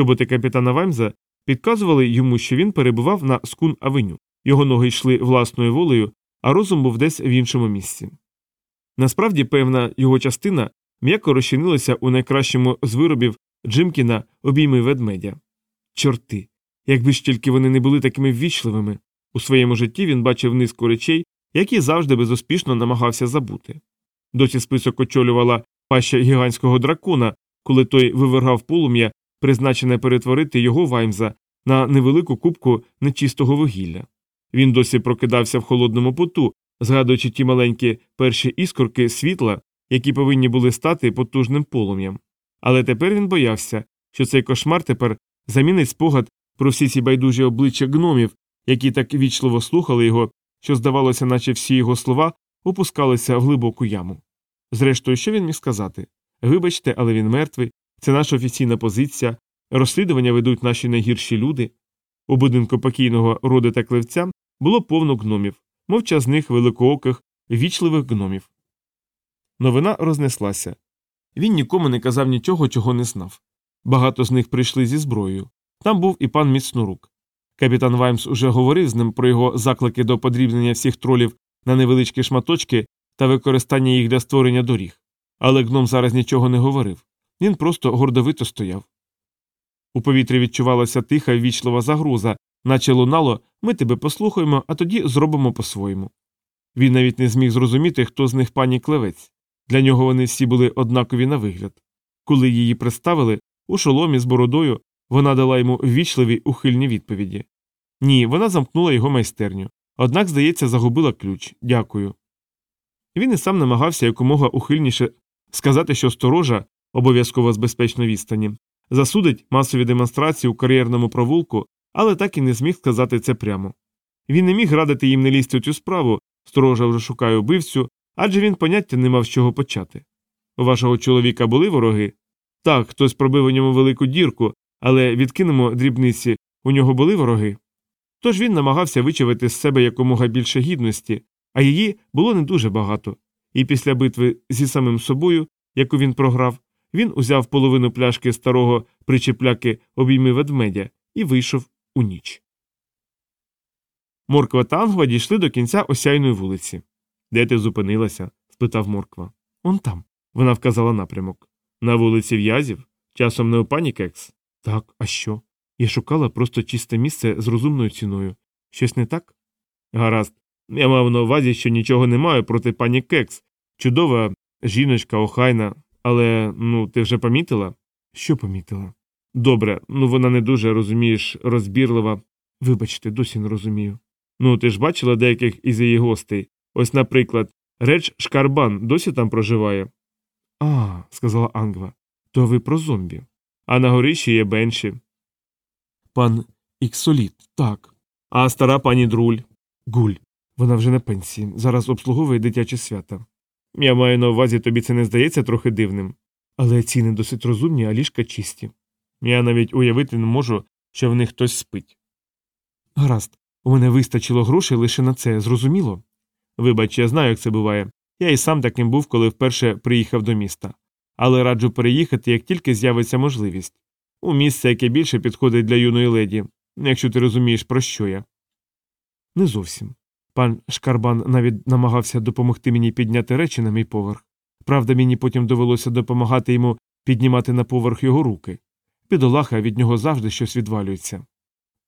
Чоботи капітана Ваймза підказували йому, що він перебував на скун авеню. Його ноги йшли власною волею, а розум був десь в іншому місці. Насправді, певна його частина м'яко розчинилася у найкращому з виробів Джимкіна обійми ведмедя. Чорти. Якби ж тільки вони не були такими ввічливими. У своєму житті він бачив низку речей, які завжди безуспішно намагався забути. Досі список очолювала паща гігантського дракона, коли той вивергав полум'я, призначене перетворити його ваймза на невелику кубку нечистого вугілля. Він досі прокидався в холодному поту, згадуючи ті маленькі перші іскорки світла, які повинні були стати потужним полум'ям. Але тепер він боявся, що цей кошмар тепер замінить спогад про всі ці байдужі обличчя гномів, які так вічливо слухали його, що, здавалося, наче всі його слова опускалися в глибоку яму. Зрештою, що він міг сказати? Вибачте, але він мертвий, це наша офіційна позиція, розслідування ведуть наші найгірші люди. У будинку покійного роди та клевця було повно гномів, мовчазних, великооких, вічливих гномів. Новина рознеслася. Він нікому не казав нічого, чого не знав. Багато з них прийшли зі зброєю. Там був і пан Міцнорук. Капітан Ваймс уже говорив з ним про його заклики до подрібнення всіх тролів на невеличкі шматочки та використання їх для створення доріг. Але гном зараз нічого не говорив. Він просто гордовито стояв. У повітрі відчувалася тиха і вічлива загроза, наче лунало ми тебе послухаємо, а тоді зробимо по-своєму. Він навіть не зміг зрозуміти, хто з них пані клевець. Для нього вони всі були однакові на вигляд. Коли її представили, у шоломі з бородою вона дала йому ввічливі ухильні відповіді. Ні, вона замкнула його майстерню. Однак, здається, загубила ключ. Дякую. Він і сам намагався якомога ухильніше сказати, що сторожа, обов'язково з безпечної відстані, засудить масові демонстрації у кар'єрному провулку, але так і не зміг сказати це прямо. Він не міг радити їм не лізти у цю справу, сторожа вже шукає убивцю, адже він поняття не мав з чого почати. У вашого чоловіка були вороги? Так, хтось пробив у ньому велику дірку, але відкинемо дрібниці, у нього були вороги. Тож він намагався вичавити з себе якомога більше гідності, а її було не дуже багато, і після битви зі самим собою, яку він програв, він узяв половину пляшки старого причепляки обійми ведмедя і вийшов у ніч. Морква та Ангва дійшли до кінця осяйної вулиці. Де ти зупинилася? спитав Морква. Он там. Вона вказала напрямок. На вулиці в'язів? Часом не у пані кекс? Так, а що? Я шукала просто чисте місце з розумною ціною. Щось не так? Гаразд. Я мав на увазі, що нічого не маю проти пані кекс. Чудова жіночка, охайна, але ну ти вже помітила? Що помітила? Добре, ну вона не дуже, розумієш, розбірлива. Вибачте, досі не розумію. Ну, ти ж бачила деяких із її гостей. Ось, наприклад, реч Шкарбан досі там проживає. А, сказала Ангва, то ви про зомбі. А на горищі є Бенші. Пан Іксоліт, так. А стара пані Друль. Гуль. Вона вже на пенсії. Зараз обслуговує дитячі свята. Я маю на увазі, тобі це не здається трохи дивним. Але ціни досить розумні, а ліжка чисті. Я навіть уявити не можу, що в них хтось спить. Гаразд, у мене вистачило грошей лише на це, зрозуміло? Вибач, я знаю, як це буває. Я і сам таким був, коли вперше приїхав до міста. Але раджу переїхати, як тільки з'явиться можливість. У місце, яке більше підходить для юної леді, якщо ти розумієш, про що я. Не зовсім. Пан Шкарбан навіть намагався допомогти мені підняти речі на мій поверх. Правда, мені потім довелося допомагати йому піднімати на поверх його руки. Підолаха від нього завжди щось відвалюється.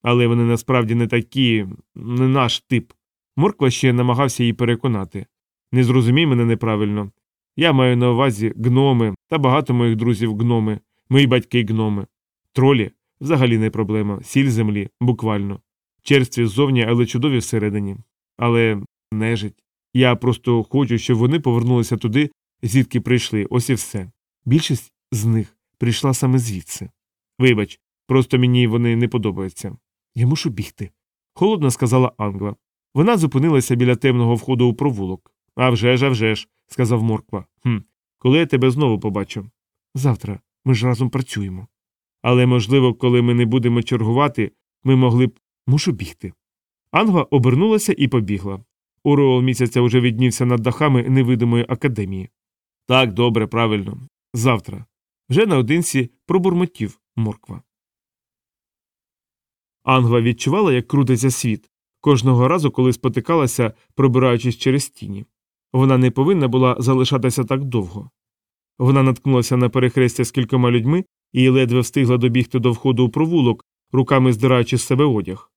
Але вони насправді не такі, не наш тип. Морква ще намагався її переконати. Не зрозумій мене неправильно. Я маю на увазі гноми та багато моїх друзів гноми, мої батьки гноми. Тролі взагалі не проблема, сіль землі, буквально. Черстві ззовні, але чудові всередині. Але нежить. Я просто хочу, щоб вони повернулися туди, звідки прийшли, ось і все. Більшість з них прийшла саме звідси. Вибач, просто мені вони не подобаються. Я мушу бігти. Холодно сказала Англа. Вона зупинилася біля темного входу у провулок. «А вже ж, а вже ж», – сказав Морква. «Хм, Коли я тебе знову побачу? Завтра. Ми ж разом працюємо. Але, можливо, коли ми не будемо чергувати, ми могли б. Мушу бігти. Ангва обернулася і побігла. Ореол місяця уже віднівся над дахами невидимої академії. Так, добре, правильно. Завтра. Вже наодинці пробурмотів морква. Ангва відчувала, як крутиться світ, кожного разу, коли спотикалася, пробираючись через тіні. Вона не повинна була залишатися так довго. Вона наткнулася на перехрестя з кількома людьми і ледве встигла добігти до входу у провулок, руками здираючи з себе одяг.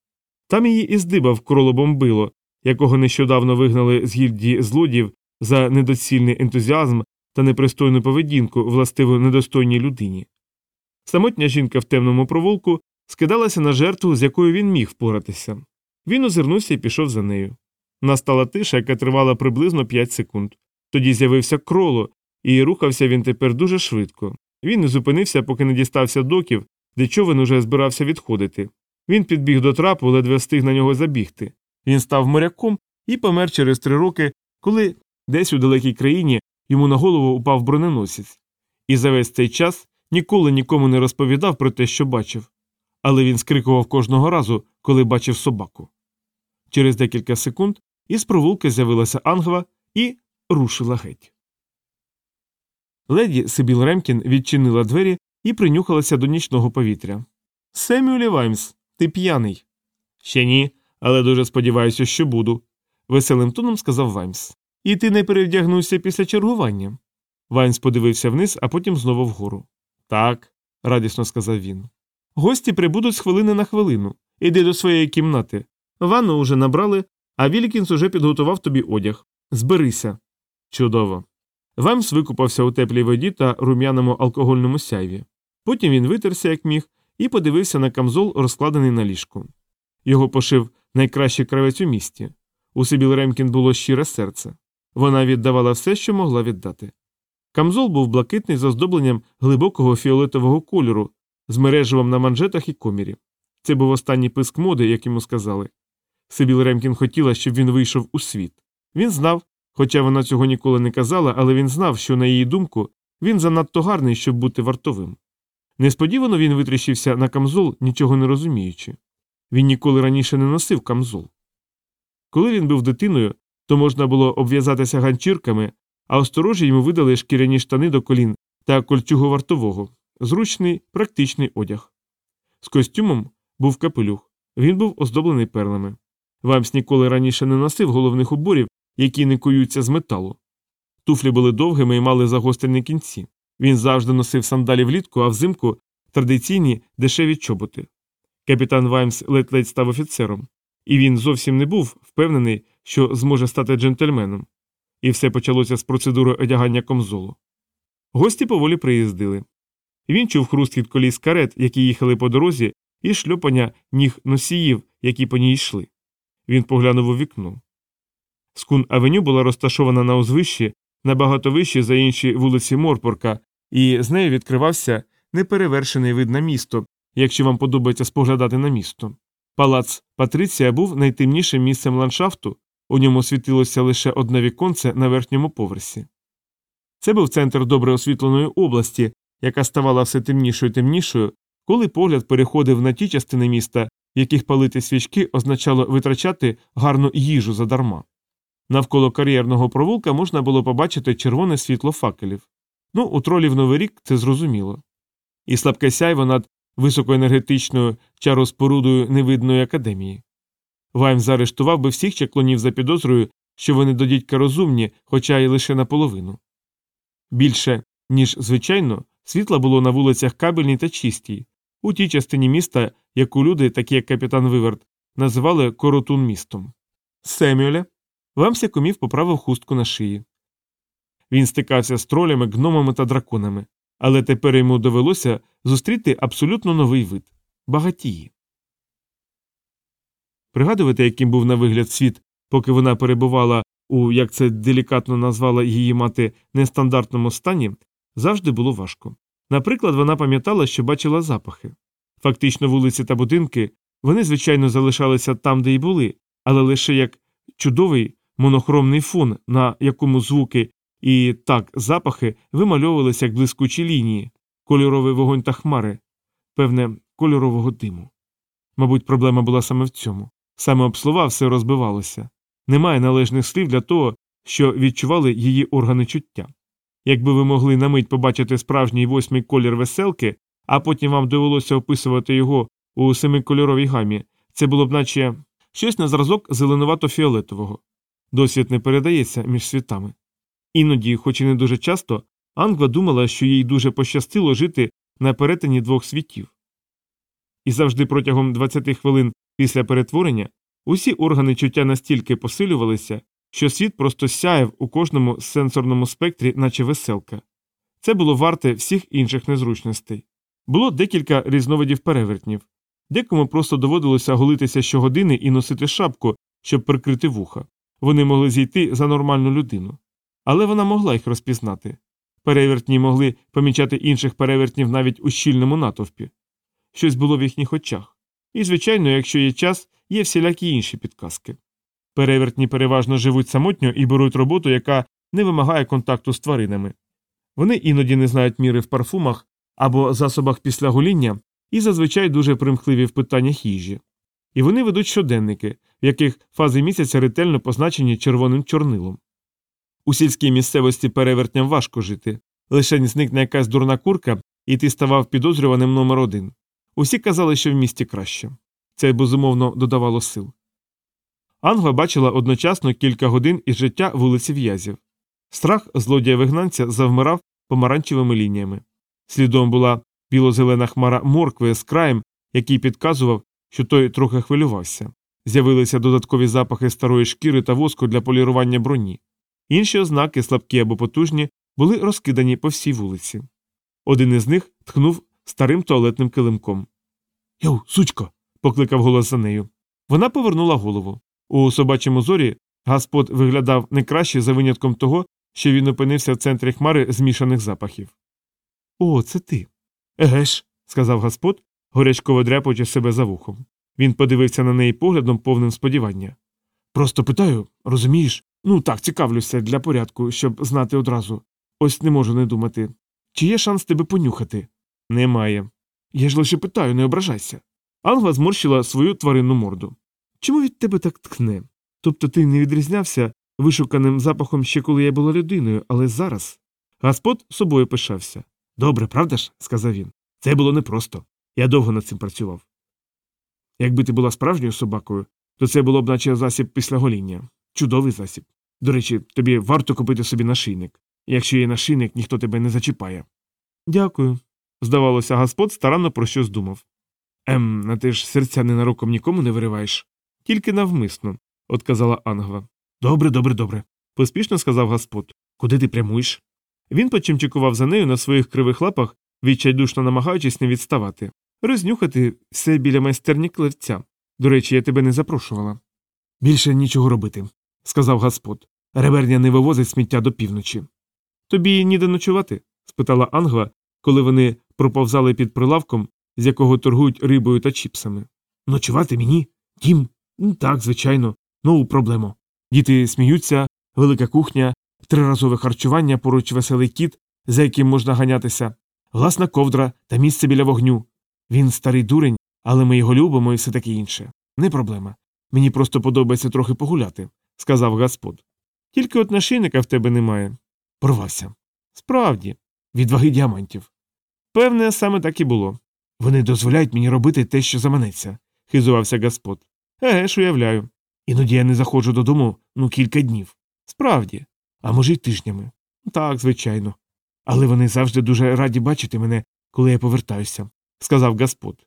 Там її і здибав кролобомбило, якого нещодавно вигнали з гільдії злодіїв за недоцільний ентузіазм та непристойну поведінку, властиву недостойній людині. Самотня жінка в темному провулку скидалася на жертву, з якою він міг впоратися. Він озирнувся і пішов за нею. Настала тиша, яка тривала приблизно 5 секунд. Тоді з'явився кроло, і рухався він тепер дуже швидко. Він не зупинився, поки не дістався доків, де човен уже збирався відходити. Він підбіг до трапу, ледве встиг на нього забігти. Він став моряком і помер через три роки, коли десь у далекій країні йому на голову упав броненосець. І за весь цей час ніколи нікому не розповідав про те, що бачив. Але він скрикував кожного разу, коли бачив собаку. Через декілька секунд із провулки з'явилася ангва і рушила геть. Леді Сибіл Ремкін відчинила двері і принюхалася до нічного повітря. Семюелі Ваймс, ти п'яний. Ще ні, але дуже сподіваюся, що буду, веселим тоном сказав Ваймс. І ти не перевдягнувся після чергування. Ваймс подивився вниз, а потім знову вгору. Так, радісно сказав він. Гості прибудуть з хвилини на хвилину. Іди до своєї кімнати. Ванну уже набрали, а Вілікінс уже підготував тобі одяг. Зберися. Чудово. Ваймс викупався у теплій воді та рум'яному алкогольному сяйві. Потім він витерся, як міг, і подивився на камзол, розкладений на ліжку. Його пошив найкращий кравець у місті. У Сибіл Ремкін було щире серце. Вона віддавала все, що могла віддати. Камзол був блакитний з оздобленням глибокого фіолетового кольору, з мереживом на манжетах і комірі. Це був останній писк моди, як йому сказали. Сибіл Ремкін хотіла, щоб він вийшов у світ. Він знав, хоча вона цього ніколи не казала, але він знав, що, на її думку, він занадто гарний, щоб бути вартовим. Несподівано він витріщився на камзол, нічого не розуміючи. Він ніколи раніше не носив камзол. Коли він був дитиною, то можна було обв'язатися ганчірками, а осторожі йому видали шкіряні штани до колін та кольчугу вартового, зручний, практичний одяг. З костюмом був капелюх, він був оздоблений перлами. Ваймс ніколи раніше не носив головних уборів, які не куються з металу. Туфлі були довгими і мали загострені кінці. Він завжди носив сандалі влітку, а взимку традиційні дешеві чоботи. Капітан Ваймс ледь-ледь став офіцером, і він зовсім не був впевнений, що зможе стати джентльменом. І все почалося з процедури одягання комзолу. Гості поволі приїздили. Він чув хрускіт коліс карет, які їхали по дорозі, і шльопання ніг носіїв, які по ній йшли. Він поглянув у вікно. Скун авеню була розташована на узвищі, набагато вище за інші вулиці Морпорка, і з нею відкривався неперевершений вид на місто, якщо вам подобається споглядати на місто. Палац Патриція був найтемнішим місцем ландшафту, у ньому світилося лише одне віконце на верхньому поверсі. Це був центр добре освітленої області, яка ставала все темнішою темнішою, коли погляд переходив на ті частини міста, в яких палити свічки означало витрачати гарну їжу задарма. Навколо кар'єрного провулка можна було побачити червоне світло факелів. Ну, у тролів Новий рік це зрозуміло. І слабке сяйво над високоенергетичною чароспорудою невидної академії. Вайм заарештував би всіх чаклунів за підозрою, що вони до дідька розумні, хоча й лише наполовину. Більше, ніж звичайно, світла було на вулицях кабельній та чистій, у тій частині міста, яку люди, такі як капітан Виверт, називали коротун містом. Семюле. Вам сякомів поправив хустку на шиї. Він стикався з тролями, гномами та драконами, але тепер йому довелося зустріти абсолютно новий вид багатії. Пригадувати, яким був на вигляд світ, поки вона перебувала у, як це делікатно назвала її мати, нестандартному стані, завжди було важко. Наприклад, вона пам'ятала, що бачила запахи. Фактично, вулиці та будинки вони, звичайно, залишалися там, де й були, але лише як чудовий монохромний фон, на якому звуки і так запахи вимальовувалися як блискучі лінії, кольоровий вогонь та хмари, певне, кольорового диму. Мабуть, проблема була саме в цьому. Саме об слова все розбивалося. Немає належних слів для того, що відчували її органи чуття. Якби ви могли на мить побачити справжній восьмий колір веселки, а потім вам довелося описувати його у семикольоровій гамі. Це було б наче щось на зразок зеленувато-фіолетового. Досвід не передається між світами. Іноді, хоч і не дуже часто, Ангва думала, що їй дуже пощастило жити на перетині двох світів. І завжди протягом 20 хвилин після перетворення усі органи чуття настільки посилювалися, що світ просто сяяв у кожному сенсорному спектрі, наче веселка. Це було варте всіх інших незручностей. Було декілька різновидів перевертнів, декому просто доводилося голитися щогодини і носити шапку, щоб прикрити вуха. Вони могли зійти за нормальну людину. Але вона могла їх розпізнати. Перевертні могли помічати інших перевертнів навіть у щільному натовпі. Щось було в їхніх очах. І, звичайно, якщо є час, є всілякі інші підказки. Перевертні переважно живуть самотньо і беруть роботу, яка не вимагає контакту з тваринами. Вони іноді не знають міри в парфумах або засобах після гоління і зазвичай дуже примхливі в питаннях їжі. І вони ведуть щоденники, в яких фази місяця ретельно позначені червоним чорнилом. У сільській місцевості перевертням важко жити, лише зникне якась дурна курка, і ти ставав підозрюваним номер один. Усі казали, що в місті краще. Це безумовно додавало сил. Ангва бачила одночасно кілька годин із життя вулиці в'язів. Страх злодія вигнанця завмирав помаранчевими лініями. Слідом була біло-зелена хмара моркви з краєм, який підказував, що той трохи хвилювався. З'явилися додаткові запахи старої шкіри та воску для полірування броні. Інші ознаки, слабкі або потужні, були розкидані по всій вулиці. Один із них тхнув старим туалетним килимком. Йоу, сучко. покликав голос за нею. Вона повернула голову. У собачому зорі Гаспод виглядав не краще за винятком того, що він опинився в центрі хмари змішаних запахів. О, це ти. Еге ж, сказав Гаспод, горячково дряпаючи себе за вухом. Він подивився на неї поглядом повним сподівання. Просто питаю, розумієш? Ну так, цікавлюся для порядку, щоб знати одразу. Ось не можу не думати. Чи є шанс тебе понюхати? Немає. Я ж лише питаю, не ображайся. Англа зморщила свою тваринну морду. Чому від тебе так ткне? Тобто ти не відрізнявся вишуканим запахом ще коли я була людиною, але зараз. Господ собою пишався. Добре, правда ж? сказав він. Це було непросто. Я довго над цим працював. Якби ти була справжньою собакою, то це було б наче засіб після гоління. Чудовий засіб. До речі, тобі варто купити собі нашийник. Якщо є нашийник, ніхто тебе не зачіпає. Дякую. Здавалося, Господ старанно про щось думав. Ем, а ти ж серця ненароком нікому не вириваєш. Тільки навмисно, отказала Ангва. Добре, добре, добре. поспішно сказав Господ. Куди ти прямуєш? Він почимчикував за нею на своїх кривих лапах, відчайдушно намагаючись не відставати, рознюхати все біля майстерні клевця. До речі, я тебе не запрошувала. Більше нічого робити, сказав Господ. Реберня не вивозить сміття до півночі. Тобі ніде ночувати? спитала Ангва, коли вони проповзали під прилавком, з якого торгують рибою та чіпсами. Ночувати мені? Дім? Так, звичайно, нову проблему. Діти сміються, велика кухня, триразове харчування, поруч веселий кіт, за яким можна ганятися, власна ковдра та місце біля вогню. Він старий дурень, але ми його любимо і все таке інше. Не проблема. Мені просто подобається трохи погуляти, сказав Господ. Тільки от нашийника в тебе немає. Порвався. Справді, від ваги діамантів. Певне, саме так і було. Вони дозволяють мені робити те, що заманеться, хизувався Господ. Еге ж, уявляю. Іноді я не заходжу додому ну кілька днів. Справді, а може, й тижнями. Так, звичайно. Але вони завжди дуже раді бачити мене, коли я повертаюся, сказав Господ.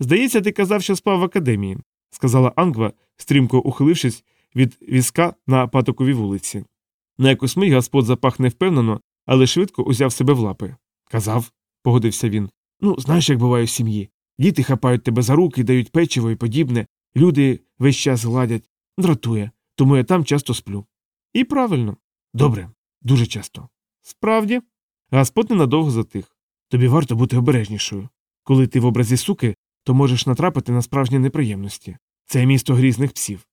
Здається, ти казав, що спав в академії, сказала Ангва, стрімко ухилившись від візка на патоковій вулиці. На якусь мить Господ запах невпевнено, але швидко узяв себе в лапи. Казав, погодився він. Ну, знаєш, як буває в сім'ї. Діти хапають тебе за руки, дають печиво і подібне, люди весь час гладять, дратує, тому я там часто сплю. І правильно. Добре, дуже часто. Справді, Господ ненадовго затих. Тобі варто бути обережнішою. Коли ти в образі суки, то можеш натрапити на справжні неприємності. Це місто грізних псів.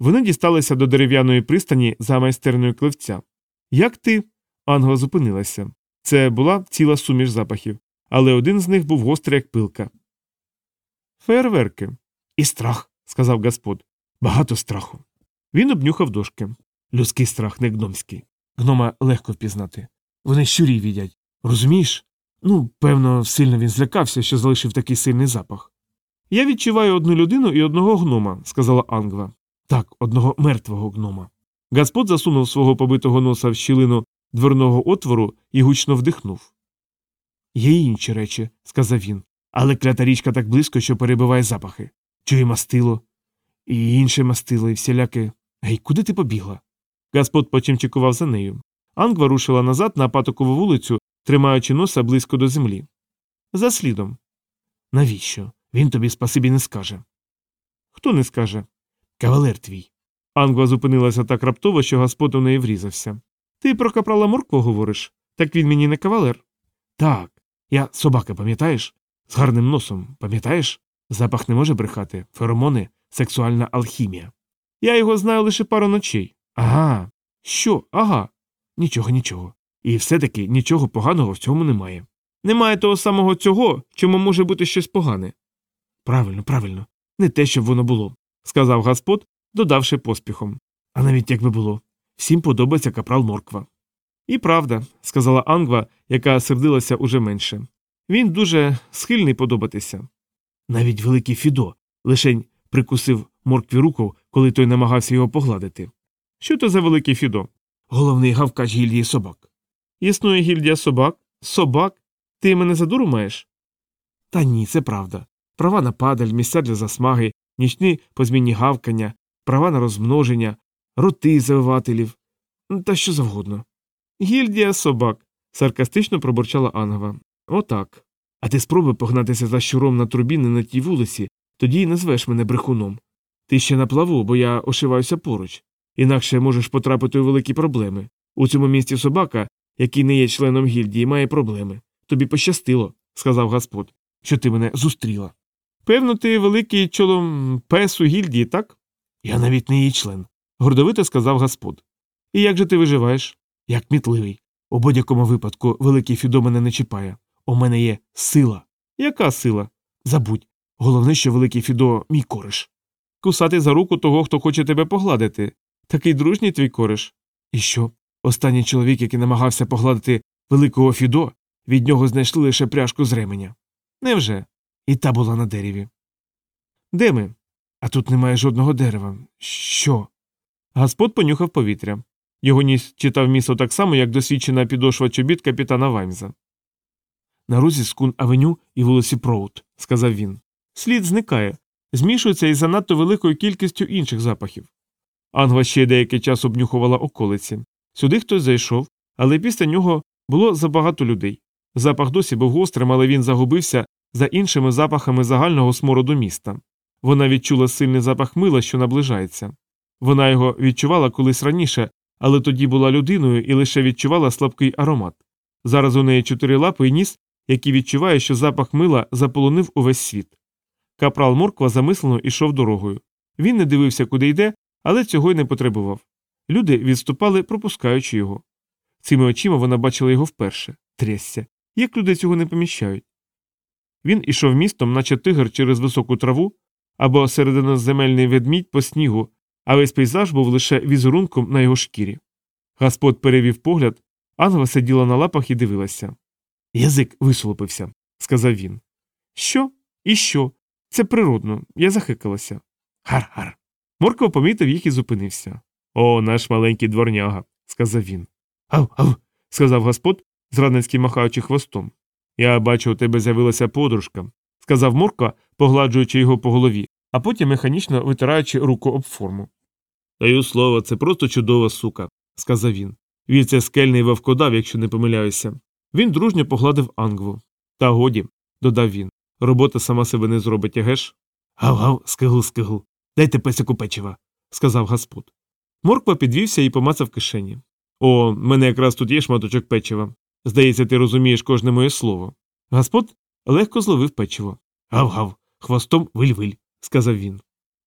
Вони дісталися до дерев'яної пристані за майстерною кливця. Як ти? Ангела зупинилася. Це була ціла суміш запахів, але один з них був гострий, як пилка. Фейерверки. І страх, сказав Господ. Багато страху. Він обнюхав дошки. Людський страх, не гномський. Гнома легко впізнати. Вони щурі відять. Розумієш? Ну, певно, сильно він злякався, що залишив такий сильний запах. Я відчуваю одну людину і одного гнома, сказала Ангва. Так, одного мертвого гнома. Гаспод засунув свого побитого носа в щілину дверного отвору і гучно вдихнув. Є й інші речі, сказав він, але клята річка так близько, що перебиває запахи. Чує мастило, і інше мастило, і всіляке. Гей, куди ти побігла? Гаспод почимчикував за нею. Ангва рушила назад на патокову вулицю, тримаючи носа близько до землі. За слідом. Навіщо? Він тобі спасибі не скаже. Хто не скаже? Кавалер твій. Ангва зупинилася так раптово, що Гаспод у неї врізався. Ти про капрала Моркво говориш? Так він мені не кавалер. Так. Я собака, пам'ятаєш? З гарним носом, пам'ятаєш? Запах не може брехати, феромони, сексуальна алхімія. Я його знаю лише пару ночей. Ага. Що? Ага. Нічого, нічого. І все-таки нічого поганого в цьому немає. Немає того самого цього, чому може бути щось погане. Правильно, правильно, не те, щоб воно було, сказав Гаспод, додавши поспіхом. А навіть якби було, всім подобається капрал Морква. І правда, сказала Ангва, яка сердилася уже менше. Він дуже схильний подобатися. Навіть великий Фідо лишень прикусив моркві руку, коли той намагався його погладити. Що то за великий Фідо? Головний гавкач гільдії собак. Існує гільдія собак? Собак? Ти мене за дуру маєш? Та ні, це правда. Права на падаль, місця для засмаги, нічні позмінні гавкання, права на розмноження, роти завивателів та що завгодно. Гільдія собак. саркастично пробурчала Ангва. Отак. А ти спробуй погнатися за щуром на трубі не на тій вулиці, тоді й назвеш мене брехуном. Ти ще на плаву, бо я ошиваюся поруч. Інакше можеш потрапити у великі проблеми. У цьому місті собака, який не є членом гільдії, має проблеми. Тобі пощастило, сказав Гаспод, що ти мене зустріла. Певно, ти великий чолом пес у гільдії, так? Я навіть не її член, гордовито сказав Гаспод. І як же ти виживаєш? Як мітливий. У будь-якому випадку великий Фідо мене не чіпає. У мене є сила. Яка сила? Забудь. Головне, що великий Фідо мій кориш. Кусати за руку того, хто хоче тебе погладити. Такий дружній твій кориш. І що? Останній чоловік, який намагався погладити великого Фідо, від нього знайшли лише пряжку з ременя. Невже? І та була на дереві. Де ми? А тут немає жодного дерева. Що? Гаспод понюхав повітря. Його ніс читав місто так само, як досвідчена підошва чобіт капітана Ваймза. На розі скун авеню і вулиці Проут, сказав він. Слід зникає, змішується із занадто великою кількістю інших запахів. Ангва ще деякий час обнюхувала околиці. Сюди хтось зайшов, але після нього було забагато людей. Запах досі був гострим, але він загубився за іншими запахами загального смороду міста. Вона відчула сильний запах мила, що наближається. Вона його відчувала колись раніше, але тоді була людиною і лише відчувала слабкий аромат. Зараз у неї чотири лапи і ніс, який відчуває, що запах мила заполонив увесь світ. Капрал Морква замислено йшов дорогою. Він не дивився, куди йде, але цього й не потребував. Люди відступали, пропускаючи його. Цими очима вона бачила його вперше трясся. Як люди цього не поміщають? Він ішов містом, наче тигр через високу траву або серединоземельний ведмідь по снігу, а весь пейзаж був лише візерунком на його шкірі. Гаспод перевів погляд, Ангва сиділа на лапах і дивилася. Язик висолопився, сказав він. Що? І що? Це природно, я захикалася. Гар-гар. Морков помітив їх і зупинився. О, наш маленький дворняга, сказав він. Ав, ав, сказав Господ, зрадницьки махаючи хвостом. Я бачу, у тебе з'явилася подружка, сказав Морка, погладжуючи його по голові, а потім механічно витираючи руку об форму. Даю слово, це просто чудова сука, сказав він. Він це скельний вовкодав, якщо не помиляюся. Він дружньо погладив Ангву. Та годі, додав він. Робота сама себе не зробить, агеш? Гав гав, скигл, скигл. Дайте песику печива, сказав Гаспод. Морква підвівся і помацав кишені. О, мене якраз тут є шматочок печива. Здається, ти розумієш кожне моє слово. Гаспод легко зловив печиво. Гав-гав, хвостом виль-виль, сказав він.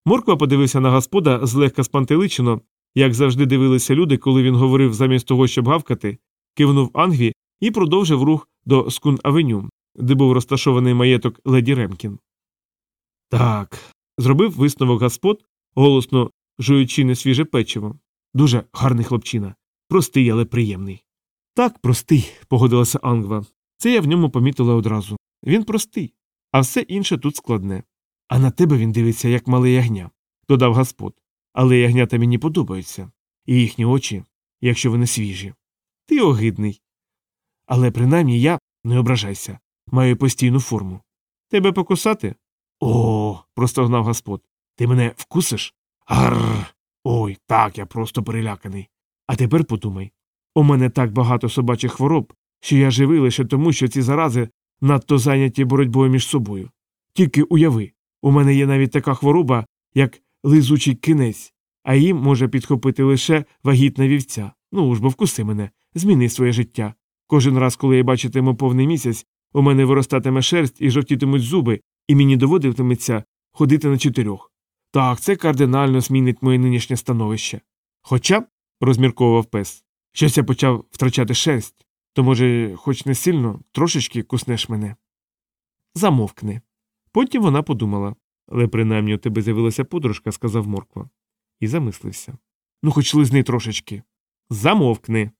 Морква подивився на господа злегка спантеличено, як завжди дивилися люди, коли він говорив замість того, щоб гавкати, кивнув Ангві і продовжив рух до скун авеню, де був розташований маєток леді Ремкін. Так, зробив висновок господ, голосно жуючи несвіже печиво. Дуже гарний хлопчина, простий, але приємний. Так, простий, погодилася Ангва. Це я в ньому помітила одразу. Він простий, а все інше тут складне. А на тебе він дивиться, як мале ягня, додав Господ. Але ягнята мені подобаються, і їхні очі, якщо вони свіжі. Ти огидний. Але принаймні я, не ображайся, маю постійну форму. Тебе покусати? О, простогнав Господ. Ти мене вкусиш? Гарр. Ой, так, я просто переляканий. А тепер подумай у мене так багато собачих хвороб, що я живий лише тому, що ці зарази надто зайняті боротьбою між собою. Тільки уяви, у мене є навіть така хвороба, як лизучий кинець, а їм може підхопити лише вагітна вівця. Ну ж бо вкуси мене, зміни своє життя. Кожен раз, коли я бачитиму повний місяць, у мене виростатиме шерсть і жовтітимуть зуби, і мені доводитиметься ходити на чотирьох. Так, це кардинально змінить моє нинішнє становище. Хоча, розмірковував пес, щось я почав втрачати шерсть, то, може, хоч не сильно, трошечки куснеш мене. Замовкни. Потім вона подумала але принаймні у тебе з'явилася подружка, сказав Морква, і замислився. Ну, хоч лизни трошечки. Замовкни.